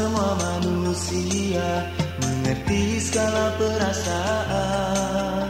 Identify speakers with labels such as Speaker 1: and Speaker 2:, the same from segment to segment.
Speaker 1: semua manusia mengerti skala perasaan.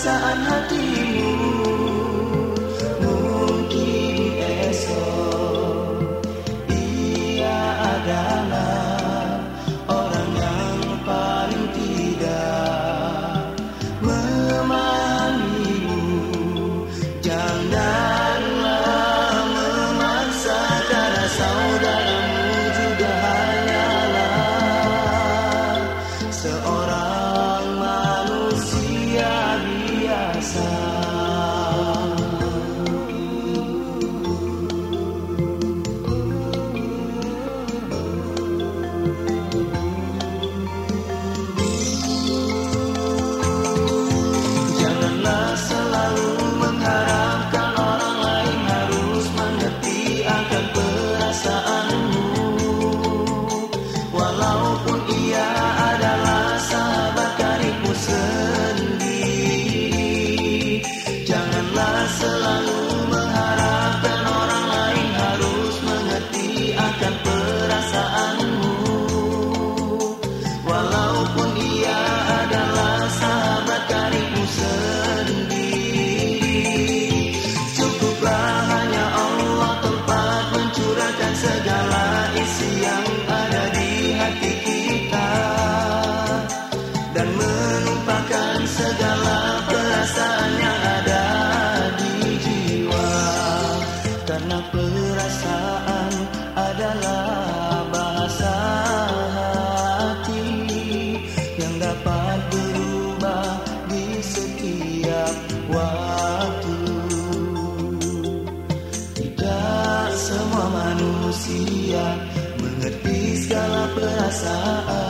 Speaker 1: perasaan hati ada di hati kita dan menumpahkan segala perasaan yang ada di jiwa. Karena perasaan adalah bahasa hati yang dapat berubah di setiap waktu. Tidak semua manusia mengerti segala perasaan.